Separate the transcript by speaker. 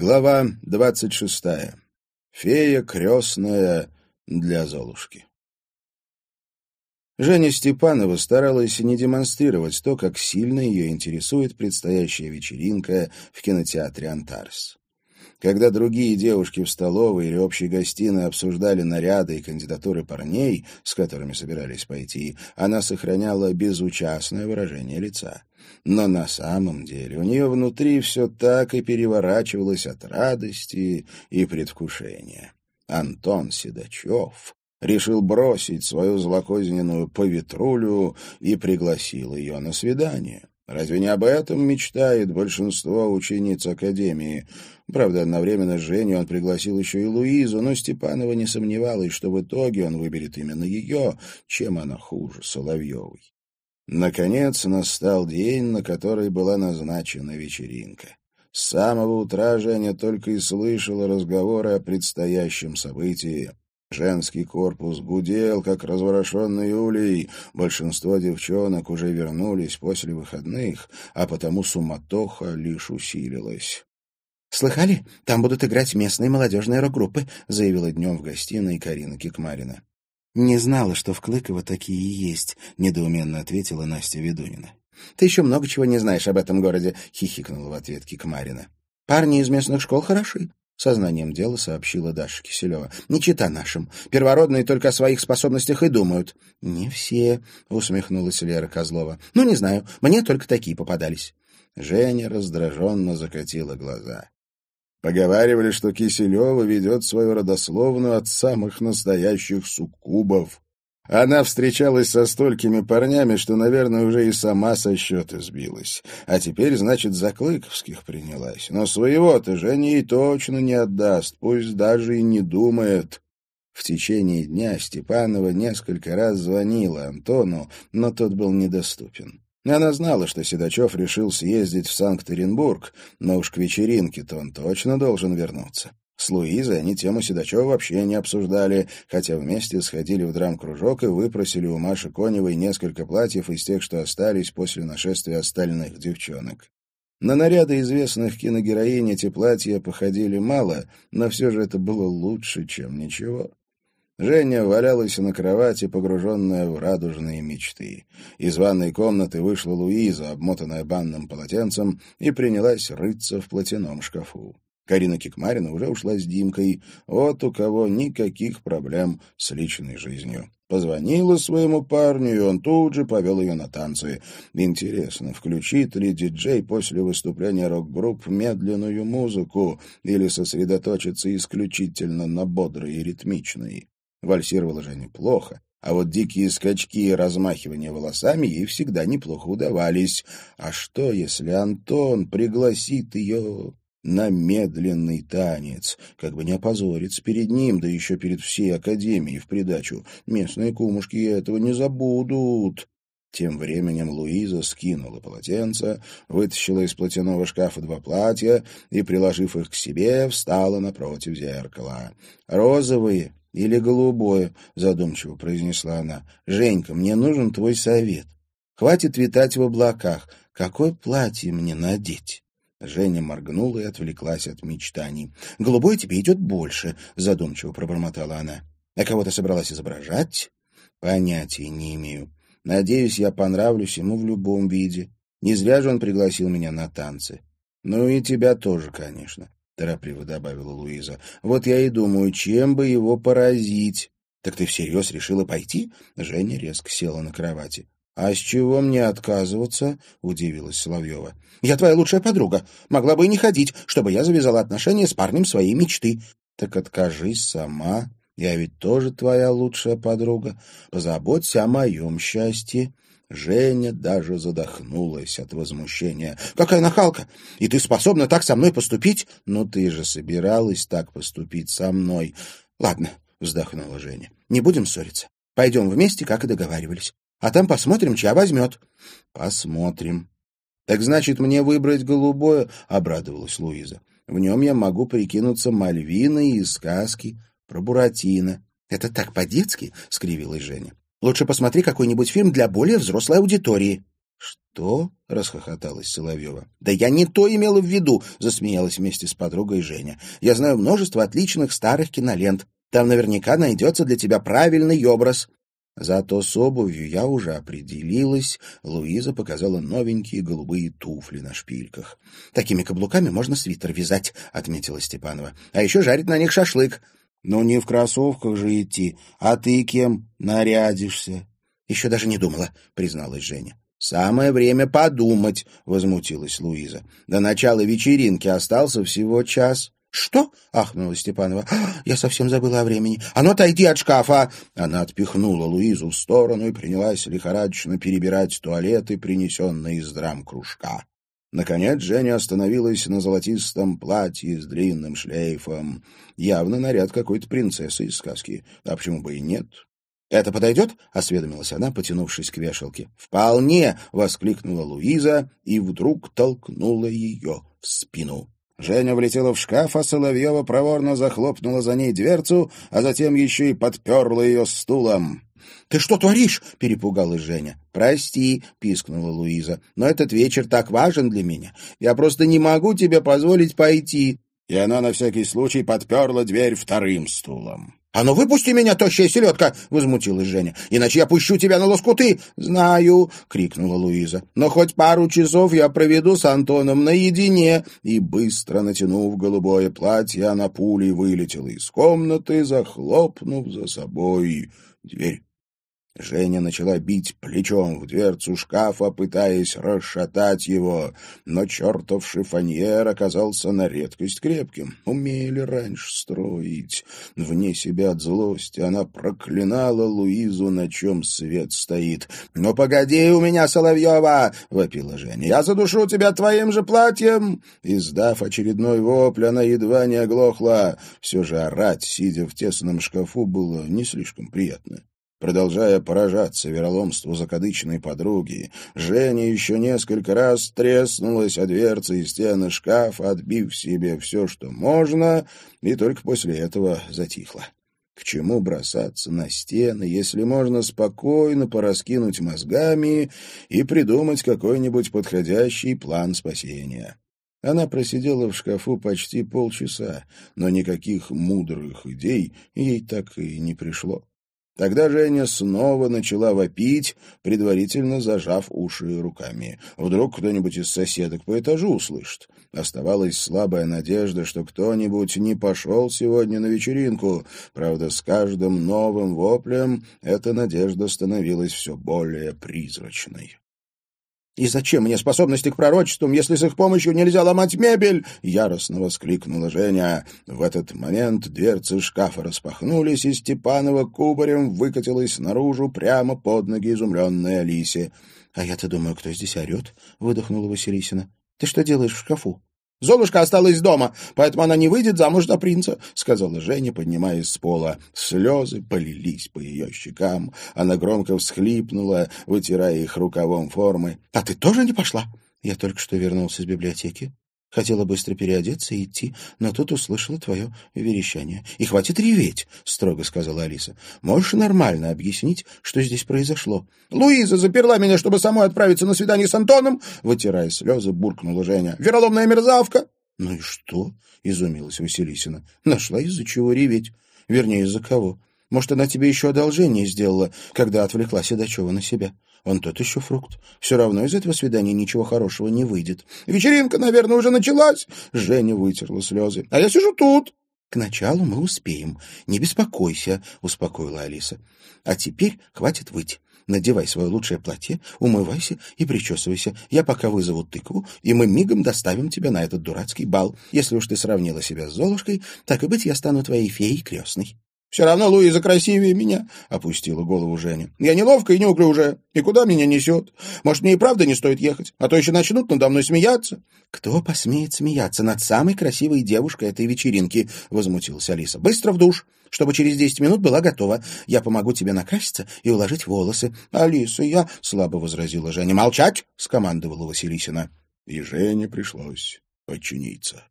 Speaker 1: Глава двадцать шестая. Фея крестная для Золушки. Женя Степанова старалась не демонстрировать то, как сильно ее интересует предстоящая вечеринка в кинотеатре «Антарс». Когда другие девушки в столовой или общей гостиной обсуждали наряды и кандидатуры парней, с которыми собирались пойти, она сохраняла безучастное выражение лица. Но на самом деле у нее внутри все так и переворачивалось от радости и предвкушения. Антон Седачев решил бросить свою злокозненную поветрулю и пригласил ее на свидание. Разве не об этом мечтает большинство учениц Академии? Правда, одновременно с Женей он пригласил еще и Луизу, но Степанова не сомневалась, что в итоге он выберет именно ее, чем она хуже Соловьевой. Наконец настал день, на который была назначена вечеринка. С самого утра Женя только и слышала разговоры о предстоящем событии. Женский корпус гудел, как разворошенный улей. Большинство девчонок уже вернулись после выходных, а потому суматоха лишь усилилась.
Speaker 2: «Слыхали? Там будут играть местные молодежные рок-группы», — заявила днем в гостиной Карина Кикмарина. «Не знала, что в Клыково такие и есть», — недоуменно ответила Настя Ведунина. «Ты еще много чего не знаешь об этом городе», — хихикнула в ответ Кикмарина. «Парни из местных школ хороши. Сознанием дела сообщила Даша Киселева. «Не чита нашим. Первородные только о своих способностях и думают». «Не все», — усмехнулась Лера Козлова. «Ну, не знаю. Мне только такие попадались».
Speaker 1: Женя раздраженно закатила глаза. Поговаривали, что Киселева ведет свою родословную от самых настоящих суккубов. Она встречалась со столькими парнями, что, наверное, уже и сама со счета сбилась. А теперь, значит, за Клыковских принялась. Но своего-то Женя ей точно не отдаст, пусть даже и не думает. В течение дня Степанова несколько раз звонила Антону, но тот был недоступен. Она знала, что Седачев решил съездить в Санкт-Петербург, но уж к вечеринке-то он точно должен вернуться. С Луизой они тему Седачева вообще не обсуждали, хотя вместе сходили в драм-кружок и выпросили у Маши Коневой несколько платьев из тех, что остались после нашествия остальных девчонок. На наряды известных киногероинь эти платья походили мало, но все же это было лучше, чем ничего. Женя валялась на кровати, погруженная в радужные мечты. Из ванной комнаты вышла Луиза, обмотанная банным полотенцем, и принялась рыться в платяном шкафу. Карина Кикмарина уже ушла с Димкой. Вот у кого никаких проблем с личной жизнью. Позвонила своему парню, и он тут же повел ее на танцы. Интересно, включит ли диджей после выступления рок-групп медленную музыку или сосредоточится исключительно на бодрой и ритмичной? Вальсировала же неплохо. А вот дикие скачки и размахивания волосами ей всегда неплохо удавались. А что, если Антон пригласит ее на медленный танец, как бы не опозориться перед ним, да еще перед всей академией в придачу. Местные кумушки этого не забудут. Тем временем Луиза скинула полотенце, вытащила из платяного шкафа два платья и, приложив их к себе, встала напротив зеркала. «Розовые или голубое?» — задумчиво произнесла она. «Женька, мне нужен твой совет. Хватит витать в облаках. Какое платье мне надеть?» Женя моргнула и отвлеклась от мечтаний. «Голубой тебе идет больше», — задумчиво пробормотала она. «А кого ты собралась изображать?» «Понятия не имею. Надеюсь, я понравлюсь ему в любом виде. Не зря же он пригласил меня на танцы. Ну и тебя тоже, конечно», — торопливо добавила Луиза. «Вот я и думаю, чем бы его поразить». «Так ты всерьез решила пойти?» Женя резко села на кровати. «А с чего мне отказываться?» — удивилась Соловьева. «Я твоя лучшая подруга. Могла бы и не ходить, чтобы я завязала отношения с парнем своей мечты». «Так откажись сама. Я ведь тоже твоя лучшая подруга. Позаботься о моем счастье». Женя даже задохнулась от возмущения. «Какая нахалка! И ты способна так со мной поступить?» «Ну ты же собиралась так поступить со мной». «Ладно», — вздохнула Женя, — «не будем ссориться. Пойдем вместе, как и договаривались а там посмотрим, чья возьмет». «Посмотрим». «Так значит, мне выбрать голубое?» — обрадовалась Луиза. «В нем я могу прикинуться Мальвиной из сказки про Буратино». «Это так по-детски?» — скривилась Женя. «Лучше посмотри какой-нибудь фильм для более взрослой аудитории».
Speaker 2: «Что?» — расхохоталась Соловьева. «Да я не то имела в виду!» — засмеялась вместе с подругой Женя. «Я знаю множество отличных старых кинолент. Там наверняка найдется для тебя правильный образ». Зато с обувью я уже определилась. Луиза показала новенькие голубые туфли на шпильках. «Такими каблуками можно свитер вязать», — отметила Степанова. «А еще жарить на них шашлык». «Ну, не в кроссовках же идти. А ты кем нарядишься?» «Еще даже не думала», — призналась Женя. «Самое время подумать», — возмутилась Луиза. «До начала вечеринки остался всего час». «Что?» — ахнула Степанова. «Я совсем забыла о времени. А ну, отойди от шкафа!» Она отпихнула Луизу в сторону и принялась лихорадочно перебирать туалеты, принесенные из драм кружка. Наконец Женя остановилась на золотистом платье с длинным шлейфом. Явно наряд какой-то принцессы из сказки. А почему бы и нет? «Это подойдет?» — осведомилась она, потянувшись к вешалке. «Вполне!» — воскликнула Луиза и вдруг толкнула ее в спину. Женя влетела в шкаф, а Соловьева проворно захлопнула за ней дверцу, а затем еще и подперла ее стулом. «Ты что творишь?» — перепугалась Женя. «Прости», — пискнула Луиза, — «но этот вечер так важен для меня. Я просто не могу тебе позволить пойти». И она на всякий случай подперла дверь вторым стулом. «А ну выпусти меня, тощая селедка!» — возмутилась Женя. «Иначе я пущу тебя на лоскуты!» «Знаю!» — крикнула Луиза. «Но хоть пару часов я проведу с Антоном наедине!» И, быстро натянув голубое платье, она пулей вылетела из комнаты, захлопнув за собой дверь. Женя начала бить плечом в дверцу шкафа, пытаясь расшатать его, но чертов шифоньер оказался на редкость крепким. Умели раньше строить. Вне себя от злости она проклинала Луизу, на чем свет стоит. «Ну, погоди у меня, Соловьева!» — вопила Женя. «Я задушу тебя твоим же платьем!» Издав очередной вопль, она едва не оглохла. Все же орать, сидя в тесном шкафу, было не слишком приятно. Продолжая поражаться вероломству закадычной подруги, Женя еще несколько раз треснулась о дверцы и стены шкафа, отбив себе все, что можно, и только после этого затихла. К чему бросаться на стены, если можно спокойно пораскинуть мозгами и придумать какой-нибудь подходящий план спасения? Она просидела в шкафу почти полчаса, но никаких мудрых идей ей так и не пришло. Тогда Женя снова начала вопить, предварительно зажав уши руками. Вдруг кто-нибудь из соседок по этажу услышит. Оставалась слабая надежда, что кто-нибудь не пошел сегодня на вечеринку. Правда, с каждым новым воплем эта надежда становилась все более призрачной. «И зачем мне способности к пророчествам, если с их помощью нельзя ломать мебель?» — яростно воскликнула Женя. В этот момент дверцы шкафа распахнулись, и Степанова кубарем выкатилась наружу прямо под ноги изумленной Алисе. «А я-то думаю, кто здесь орет?» — выдохнула Василисина. «Ты что делаешь в шкафу?» Золушка осталась дома, поэтому она не выйдет замуж за принца», — сказала Женя, поднимаясь с пола. Слезы полились по ее щекам. Она громко всхлипнула, вытирая их рукавом формы. «А ты тоже не пошла?» «Я только что вернулся из библиотеки. Хотела быстро переодеться и идти, но тут услышала твое верещание. — И хватит реветь, — строго сказала Алиса. — Можешь нормально объяснить, что здесь произошло? — Луиза заперла меня, чтобы самой отправиться на свидание с Антоном, — вытирая слезы, буркнула Женя. — Вероломная мерзавка! — Ну и что? — изумилась Василисина. — Нашла из-за чего реветь. Вернее, из-за кого. Может, она тебе еще одолжение сделала, когда отвлекла Седачева на себя. Он тот еще фрукт. Все равно из этого свидания ничего хорошего не выйдет. Вечеринка, наверное, уже началась. Женя вытерла слезы. А я сижу тут. К началу мы успеем. Не беспокойся, успокоила Алиса. А теперь хватит выть. Надевай свое лучшее платье, умывайся и причесывайся. Я пока вызову тыкву, и мы мигом доставим тебя на этот дурацкий бал. Если уж ты сравнила себя с Золушкой, так и быть, я стану твоей феей крестной. «Все равно Луиза красивее меня», — опустила голову Женя. «Я неловкая и неуклюжая. И куда меня несет? Может, мне и правда не стоит ехать? А то еще начнут надо мной смеяться». «Кто посмеет смеяться над самой красивой девушкой этой вечеринки?» — возмутилась Алиса. «Быстро в душ, чтобы через десять минут была готова. Я помогу тебе накраситься и уложить волосы». «Алиса, я...» — слабо возразила Женя. «Молчать!» — скомандовала Василисина. И Жене пришлось подчиниться.